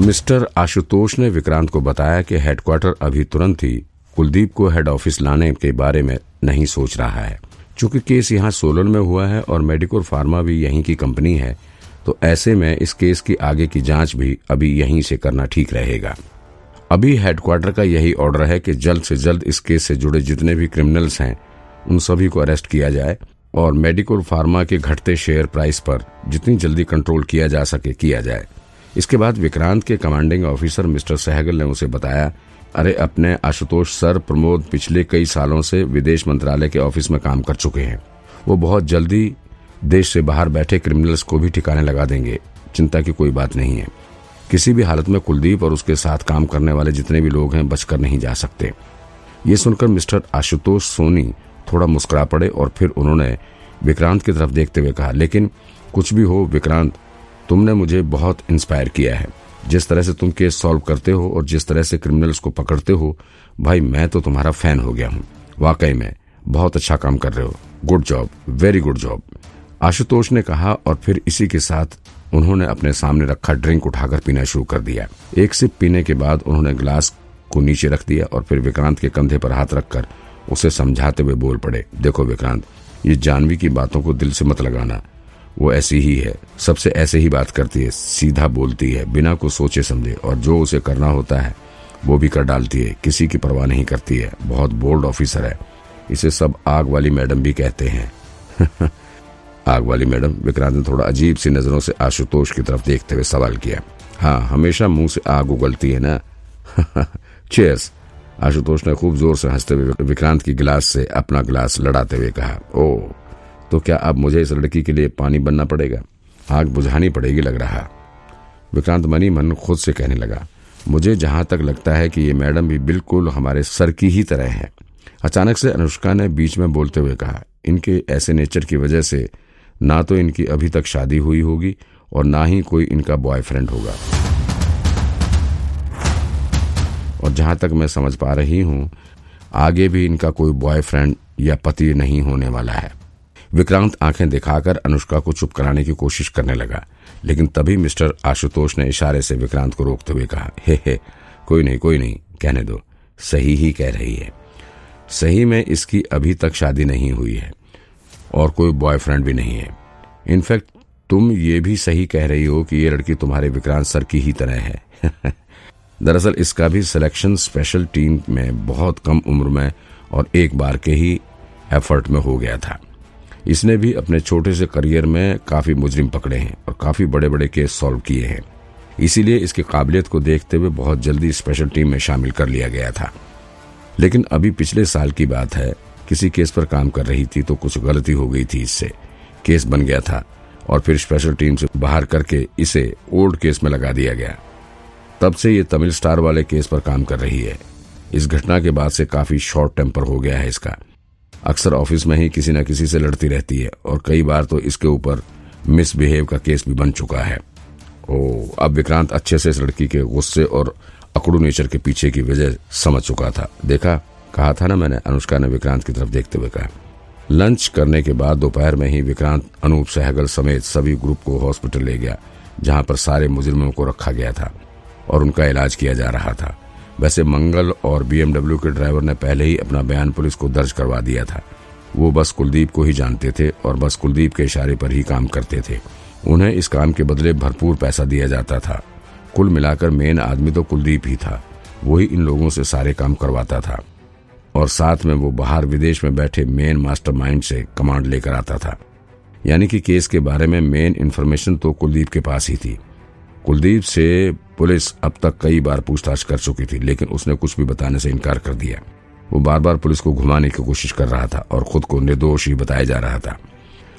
Mister Ashutosh ने विक्रांत को बताया कि हेडक्वार्टर अभी तुरंत ही कुलदीप को हेड ऑफ़िस लाने के बारे में नहीं सोच रहा है। चूँकि केस यहाँ सोलन में हुआ है और मेडिकोर फार्मा भी यहीं की कंपनी है तो ऐसे में इस केस की आगे की जाँच भी अभी यहीं से करना ठीक रहेगा। अभी हेडक्वार्टर का यही ऑर्डर है कि जल्द से जल्द इस केस से जुड़े जितने भी क्रिमिनल्स हैं, उन सभी को अरेस्ट किया जाए और मेडिकोर फार्मा के घटते शेयर प्राइस पर जितनी जल्दी कंट्रोल किया जा सके किया जाए। इसके बाद विक्रांत के कमांडिंग ऑफिसर मिस्टर सहगल ने उसे बताया, अरे, अपने आशुतोष सर प्रमोद पिछले कई सालों से विदेश मंत्रालय के ऑफ़िस में काम कर चुके हैं। वो बहुत जल्दी देश से बाहर बैठे क्रिमिनल्स को भी ठिकाने लगा देंगे। चिंता की कोई बात नहीं है। किसी भी हालत में कुलदीप और उसके साथ काम करने वाले जितने भी लोग हैं बचकर नहीं जा सकते। ये सुनकर मिस्टर आशुतोष सोनी थोड़ा मुस्कुरा पड़े और फिर उन्होंने विक्रांत की तरफ़ देखते हुए कहा, लेकिन कुछ भी हो, विक्रांत तुमने मुझे बहुत इंस्पायर किया है। जिस तरह से तुम केस सॉल्व करते हो और जिस तरह से क्रिमिनल्स को पकड़ते हो, भाई मैं तो तुम्हारा फ़ैन हो गया हूँ। वाकई में, बहुत अच्छा काम कर रहे हो। Good job very good job Ashutosh ने कहा और फिर इसी के साथ उन्होंने अपने सामने रखा ड्रिंक उठाकर पीना शुरू कर दिया। एक सिप पीने के बाद उन्होंने ग्लास को नीचे रख दिया और फिर विक्रांत के कंधे पर हाथ रखकर उसे समझाते हुए बोल पड़े, देखो विक्रांत, ये जानवी की बातों को दिल से मत लगाना। वो ऐसी ही है। सबसे ऐसे ही बात करती है, सीधा बोलती है, बिना कुछ सोचे समझे, और जो उसे करना होता है, वो भी कर डालती है। किसी की परवाह नहीं करती है। बहुत बोल्ड ऑफिसर है। इसे सब आग वाली मैडम भी कहते हैं। आग वाली मैडम, विक्रांत ने थोड़ा अजीब सी नज़रों से आशुतोष की तरफ़ देखते हुए सवाल किया। हाँ हमेशा मुँह से आग उगलती है ना? चेयर्स आशुतोष ने खूब ज़ोर से हँसते हुए विक्रांत की गिलास से अपना गिलास लड़ाते हुए कहा ओ तो क्या अब मुझे इस लड़की के लिए पानी बनना पड़ेगा? आग बुझानी पड़ेगी लग रहा। विक्रांत मनी मन खुद से कहने लगा, मुझे जहाँ तक लगता है कि ये मैडम भी बिल्कुल हमारे सर की ही तरह है। अचानक से अनुष्का ने बीच में बोलते हुए कहा, इनके ऐसे नेचर की वजह से ना तो इनकी अभी तक शादी हुई होगी और ना ही कोई इनका बॉयफ्रेंड होगा। और जहाँ तक मैं समझ पा रही हूँ, आगे भी इनका कोई बॉयफ्रेंड या पति नहीं होने वाला है। विक्रांत आँखें दिखाकर अनुष्का को चुप कराने की कोशिश करने लगा। लेकिन तभी मिस्टर आशुतोष ने इशारे से विक्रांत को रोकते हुए कहा, हे हे, कोई नहीं कोई नहीं, कहने दो। सही ही कह रही है। सही में इसकी अभी तक शादी नहीं हुई है और कोई बॉयफ्रेंड भी नहीं है। इनफैक्ट, तुम ये भी सही कह रही हो कि ये लड़की तुम्हारे विक्रांत सर की ही तरह है। दरअसल, इसका भी सिलेक्शन स्पेशल टीम में बहुत कम उम्र में और एक बार के ही एफर्ट में हो गया था। इसने भी अपने छोटे से करियर में काफ़ी मुजरिम पकड़े हैं और काफ़ी बड़े बड़े केस सॉल्व किए हैं। इसीलिए इसकी काबिलियत को देखते हुए बहुत जल्दी स्पेशल टीम में शामिल कर लिया गया था। लेकिन अभी पिछले साल की बात है, किसी केस पर काम कर रही थी तो कुछ गलती हो गई थी इससे। केस बन गया था और फिर स्पेशल टीम से बाहर करके इसे ओल्ड केस में लगा दिया गया। तब से ये तमिल स्टार वाले केस पर काम कर रही है। इस घटना के बाद से काफ़ी शॉर्ट टेम्पर हो गया है इसका। अक्सर ऑफ़िस में ही किसी न किसी से लड़ती रहती है और कई बार तो इसके ऊपर मिसबिहेव का केस भी बन चुका है। ओ, अब विक्रांत अच्छे से इस लड़की के गुस्से और अकड़ू नेचर के पीछे की वजह समझ चुका था। देखा? कहा था ना मैंने, अनुष्का ने विक्रांत की तरफ़ देखते हुए कहा। लंच करने के बाद दोपहर में ही विक्रांत अनूप सहगल समेत सभी ग्रुप को हॉस्पिटल ले गया, जहाँ पर सारे मुजरिमों को रखा गया था और उनका इलाज किया जा रहा था। वैसे मंगल और बीएमडब्ल्यू के ड्राइवर ने पहले ही अपना बयान पुलिस को दर्ज करवा दिया था। वो बस कुलदीप को ही जानते थे और बस कुलदीप के इशारे पर ही काम करते थे। उन्हें इस काम के बदले भरपूर पैसा दिया जाता था। कुल मिलाकर मेन आदमी तो कुलदीप ही था। वही इन लोगों से सारे काम करवाता था। और साथ में वो बाहर विदेश में बैठे मेन मास्टरमाइंड से कमांड लेकर आता था। यानी कि केस के बारे में मेन इन्फॉर्मेशन तो कुलदीप के पास ही थी। कुलदीप से पुलिस अब तक कई बार पूछताछ कर चुकी थी, लेकिन उसने कुछ भी बताने से इनकार कर दिया। वो बार बार पुलिस को घुमाने की कोशिश कर रहा था और खुद को निर्दोष ही बताया जा रहा था।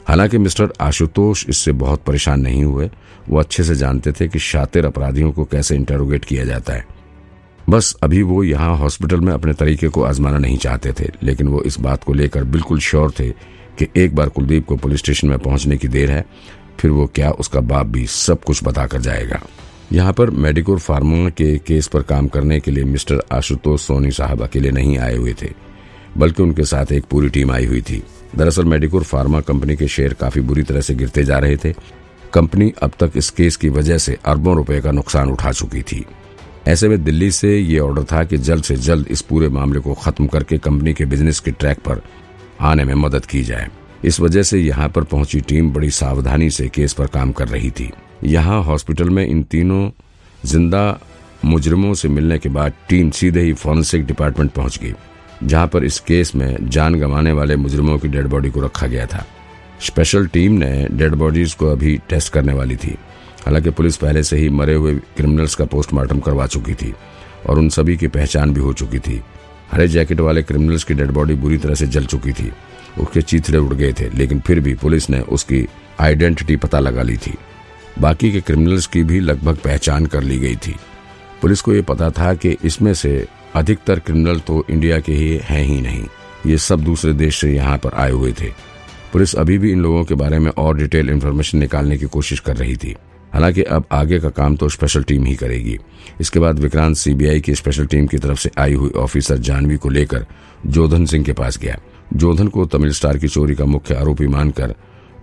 हालाँकि मिस्टर आशुतोष इससे बहुत परेशान नहीं हुए। वो अच्छे से जानते थे कि शातिर अपराधियों को कैसे इंटेरोगेट किया जाता है। बस अभी वो यहाँ हॉस्पिटल में अपने तरीके को आजमाना नहीं चाहते थे, लेकिन वो इस बात को लेकर बिल्कुल श्योर थे कि एक बार कुलदीप को पुलिस स्टेशन में पहुँचने की देर है, फिर वो क्या उसका बाप भी सब कुछ बताकर जाएगा। यहाँ पर मेडिकोर फार्मा के केस पर काम करने के लिए मिस्टर आशुतोष सोनी साहब अकेले नहीं आए हुए थे, बल्कि उनके साथ एक पूरी टीम आई हुई थी। दरअसल मेडिकोर फार्मा कंपनी के शेयर काफ़ी बुरी तरह से गिरते जा रहे थे। कंपनी अब तक इस केस की वजह से अरबों रुपए का नुकसान उठा चुकी थी। ऐसे में दिल्ली से ये ऑर्डर था कि जल्द से जल्द इस पूरे मामले को खत्म करके कंपनी के बिज़नेस के ट्रैक पर आने में मदद की जाए। इस वजह से यहाँ पर पहुँची टीम बड़ी सावधानी से केस पर काम कर रही थी। यहाँ हॉस्पिटल में इन तीनों ज़िंदा मुजरिमों से मिलने के बाद टीम सीधे ही फॉरेंसिक डिपार्टमेंट पहुँच गई, जहाँ पर इस केस में जान गंवाने वाले मुजरिमों की डेड बॉडी को रखा गया था। स्पेशल टीम ने डेड बॉडीज को अभी टेस्ट करने वाली थी। हालाँकि पुलिस पहले से ही मरे हुए क्रिमिनल्स का पोस्टमार्टम करवा चुकी थी और उन सभी की पहचान भी हो चुकी थी। हरे जैकेट वाले क्रिमिनल्स की डेड बॉडी बुरी तरह से जल चुकी थी। उसके चीथड़े उड़ गए थे, लेकिन फिर भी पुलिस ने उसकी आइडेंटिटी पता लगा ली थी। बाकी के क्रिमिनल्स की भी लगभग पहचान कर ली गई थी। पुलिस को ये पता था कि इसमें से अधिकतर क्रिमिनल तो इंडिया के ही हैं ही नहीं। ये सब दूसरे देश से यहाँ पर आए हुए थे। पुलिस अभी भी इन लोगों के बारे में और डिटेल इन्फॉर्मेशन निकालने की कोशिश कर रही थी। हालाँकि अब आगे का काम तो स्पेशल टीम ही करेगी। इसके बाद विक्रांत सीबीआई की स्पेशल टीम की तरफ़ से आई हुई ऑफिसर जानवी को लेकर जोधन सिंह के पास गया। जोधन को तमिल स्टार की चोरी का मुख्य आरोपी मानकर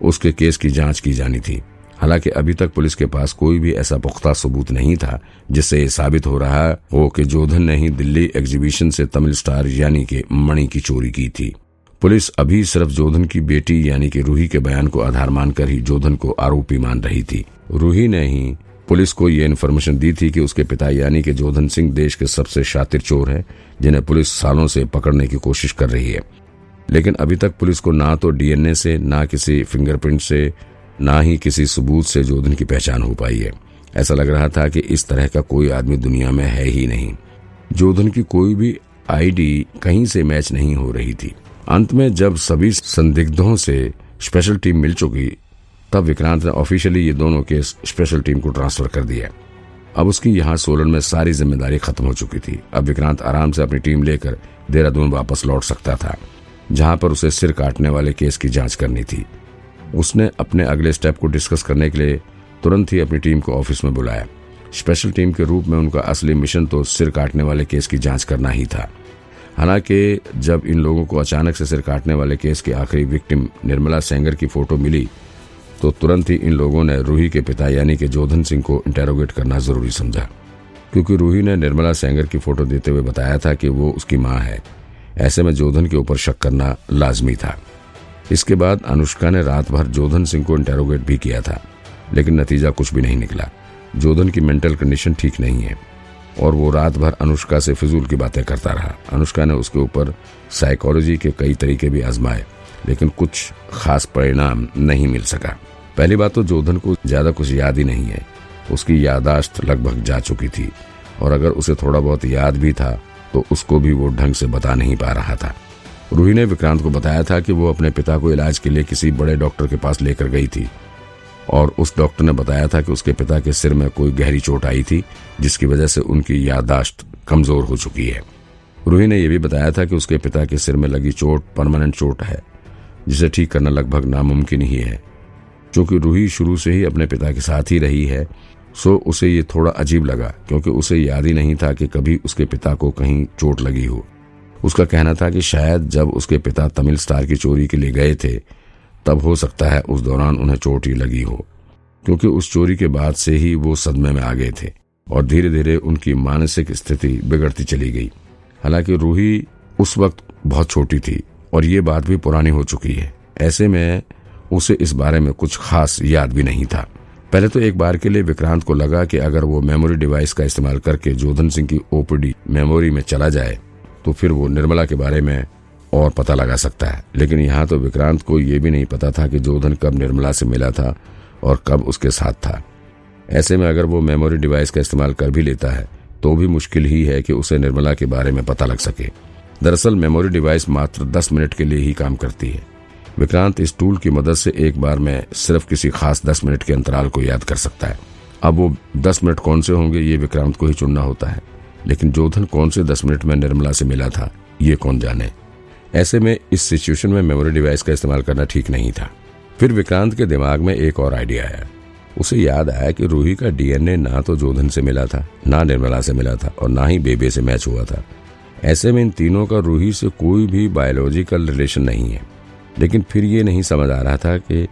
उसके केस की जाँच की जानी थी। हालाँकि अभी तक पुलिस के पास कोई भी ऐसा पुख्ता सबूत नहीं था, जिससे ये साबित हो रहा हो कि जोधन ने ही दिल्ली एग्जीबिशन से तमिल स्टार यानी कि मणि की चोरी की थी। पुलिस अभी सिर्फ़ जोधन की बेटी यानी कि रूही के बयान को आधार मानकर ही जोधन को आरोपी मान रही थी। रूही ने ही पुलिस को ये इन्फॉर्मेशन दी थी कि उसके पिता यानी कि जोधन सिंह देश के सबसे शातिर चोर हैं, जिन्हें पुलिस सालों से पकड़ने की कोशिश कर रही है। लेकिन अभी तक पुलिस को ना तो डीएनए से, ना किसी फिंगरप्रिंट से ना ही किसी सबूत से जोधन की पहचान हो पाई है। ऐसा लग रहा था कि इस तरह का कोई आदमी दुनिया में है ही नहीं। जोधन की कोई भी आईडी कहीं से मैच नहीं हो रही थी। अंत में जब सभी संदिग्धों से स्पेशल टीम मिल चुकी, तब विक्रांत ने ऑफिशियली ये दोनों केस स्पेशल टीम को ट्रांसफ़र कर दिया। अब उसकी यहाँ सोलन में सारी ज़िम्मेदारी खत्म हो चुकी थी। अब विक्रांत आराम से अपनी टीम लेकर देहरादून वापस लौट सकता था, जहाँ पर उसे सिर काटने वाले केस की जाँच करनी थी। उसने अपने अगले स्टेप को डिस्कस करने के लिए तुरंत ही अपनी टीम को ऑफ़िस में बुलाया। स्पेशल टीम के रूप में उनका असली मिशन तो सिर काटने वाले केस की जाँच करना ही था। हालाँकि जब इन लोगों को अचानक से सिर काटने वाले केस की आखिरी विक्टिम निर्मला सेंगर की फ़ोटो मिली तो तुरंत ही इन लोगों ने रूही के पिता यानी कि जोधन सिंह को इंटेरोगेट करना ज़रूरी समझा। क्योंकि रूही ने निर्मला सेंगर की फ़ोटो देते हुए बताया था कि वो उसकी माँ है। ऐसे में जोधन के ऊपर शक करना लाजमी था। इसके बाद अनुष्का ने रात भर जोधन सिंह को इंटेरोगेट भी किया था, लेकिन नतीजा कुछ भी नहीं निकला। जोधन की मेंटल कंडीशन ठीक नहीं है, और वो रात भर अनुष्का से फिजूल की बातें करता रहा। अनुष्का ने उसके ऊपर साइकोलॉजी के कई तरीके भी आजमाए, लेकिन कुछ खास परिणाम नहीं मिल सका। पहली बात तो जोधन को ज़्यादा कुछ याद ही नहीं है। उसकी यादाश्त लगभग जा चुकी थी, और अगर उसे थोड़ा बहुत याद भी था तो उसको भी वो ढंग से बता नहीं पा रहा था। रूही ने विक्रांत को बताया था कि वो अपने पिता को इलाज के लिए किसी बड़े डॉक्टर के पास लेकर गई थी। और उस डॉक्टर ने बताया था कि उसके पिता के सिर में कोई गहरी चोट आई थी, जिसकी वजह से उनकी याददाश्त कमज़ोर हो चुकी है। रूही ने यह भी बताया था कि उसके पिता के सिर में लगी चोट परमानेंट चोट है, जिसे ठीक करना लगभग नामुमकिन ही है। क्योंकि रूही शुरू से ही अपने पिता के साथ ही रही है, सो उसे ये थोड़ा अजीब लगा, क्योंकि उसे याद ही नहीं था कि कभी उसके पिता को कहीं चोट लगी हो। उसका कहना था कि शायद जब उसके पिता तमिल स्टार की चोरी के लिए गए थे, तब हो सकता है उस दौरान उन्हें चोट ही लगी हो, क्योंकि उस चोरी के बाद से ही वो सदमे में आ गए थे और धीरे धीरे उनकी मानसिक स्थिति बिगड़ती चली गई। हालाँकि रूही उस वक्त बहुत छोटी थी और ये बात भी पुरानी हो चुकी है। ऐसे में उसे इस बारे में कुछ खास याद भी नहीं था। पहले तो एक बार के लिए विक्रांत को लगा कि अगर वो मेमोरी डिवाइस का इस्तेमाल करके जोधन सिंह की ओपीडी मेमोरी में चला जाए तो फिर वो निर्मला के बारे में और पता लगा सकता है। लेकिन यहाँ तो विक्रांत को ये भी नहीं पता था कि जोधन कब निर्मला से मिला था और कब उसके साथ था। ऐसे में अगर वो मेमोरी डिवाइस का इस्तेमाल कर भी लेता है तो भी मुश्किल ही है कि उसे निर्मला के बारे में पता लग सके। दरअसल मेमोरी डिवाइस मात्र दस मिनट के लिए ही काम करती है। विक्रांत इस टूल की मदद से एक बार में सिर्फ़ किसी खास दस मिनट के अंतराल को याद कर सकता है। अब वो दस मिनट कौन से होंगे, ये विक्रांत को ही चुनना होता है। लेकिन जोधन कौन से दस मिनट में निर्मला से मिला था, ये कौन जाने? ऐसे में इस सिचुएशन में मेमोरी डिवाइस का इस्तेमाल करना ठीक नहीं था। फिर विक्रांत के दिमाग में एक और आइडिया आया। उसे याद आया कि रूही का डीएनए ना तो जोधन से मिला था, ना निर्मला से मिला था और ना ही बेबे से मैच हुआ था। ऐसे में इन तीनों का रूही से कोई भी बायोलॉजिकल रिलेशन नहीं है। लेकिन फिर ये नहीं समझ आ रहा था कि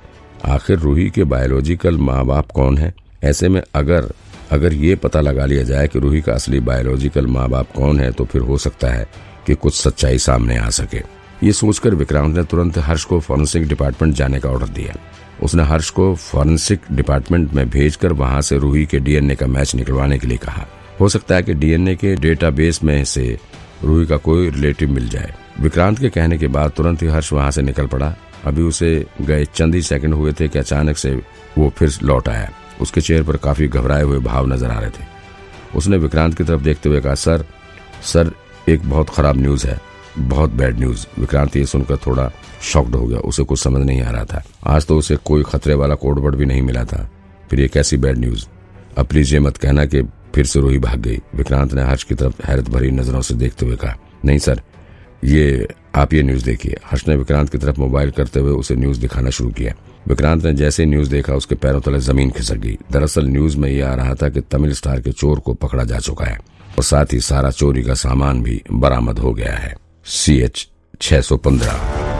आखिर रूही के बायोलॉजिकल माँ बाप कौन है? ऐसे में अगर अगर ये पता लगा लिया जाए कि रूही का असली बायोलॉजिकल माँ बाप कौन है तो फिर हो सकता है कि कुछ सच्चाई सामने आ सके। ये सोचकर विक्रांत ने तुरंत हर्ष को फॉरेंसिक डिपार्टमेंट जाने का ऑर्डर दिया। उसने हर्ष को फॉरेंसिक डिपार्टमेंट में भेजकर वहाँ से रूही के डीएनए का मैच निकलवाने के लिए कहा। हो सकता है कि डीएनए के डेटाबेस में से रूही का कोई रिलेटिव मिल जाए। विक्रांत के कहने के बाद तुरंत ही हर्ष वहाँ से निकल पड़ा। अभी उसे गए चंद ही सेकंड हुए थे कि अचानक से वो फिर लौट आया। उसके चेहरे पर काफ़ी घबराए हुए भाव नज़र आ रहे थे। उसने विक्रांत की तरफ़ देखते हुए कहा, सर सर, एक बहुत खराब न्यूज़ है, बहुत बैड न्यूज़ विक्रांत ये सुनकर थोड़ा शॉक्ड हो गया, उसे कुछ समझ नहीं आ रहा था। आज तो उसे कोई खतरे वाला कोडवर्ड भी नहीं मिला था। फिर ये कैसी बैड न्यूज़ अब प्लीज़ ये मत कहना कि फिर से रोही भाग गई। विक्रांत ने हर्ष की तरफ़ हैरत भरी नज़रों से देखते हुए कहा, नहीं सर, ये आप ये न्यूज़ देखिए। हर्ष ने विक्रांत की तरफ़ मोबाइल करते हुए उसे न्यूज़ दिखाना शुरू किया। विक्रांत ने जैसे न्यूज़ देखा, उसके पैरों तले ज़मीन खिसक गई। दरअसल न्यूज़ में ये आ रहा था कि तमिल स्टार के चोर को पकड़ा जा चुका है और साथ ही सारा चोरी का सामान भी बरामद हो गया है। सी एच छह सौ पंद्रह।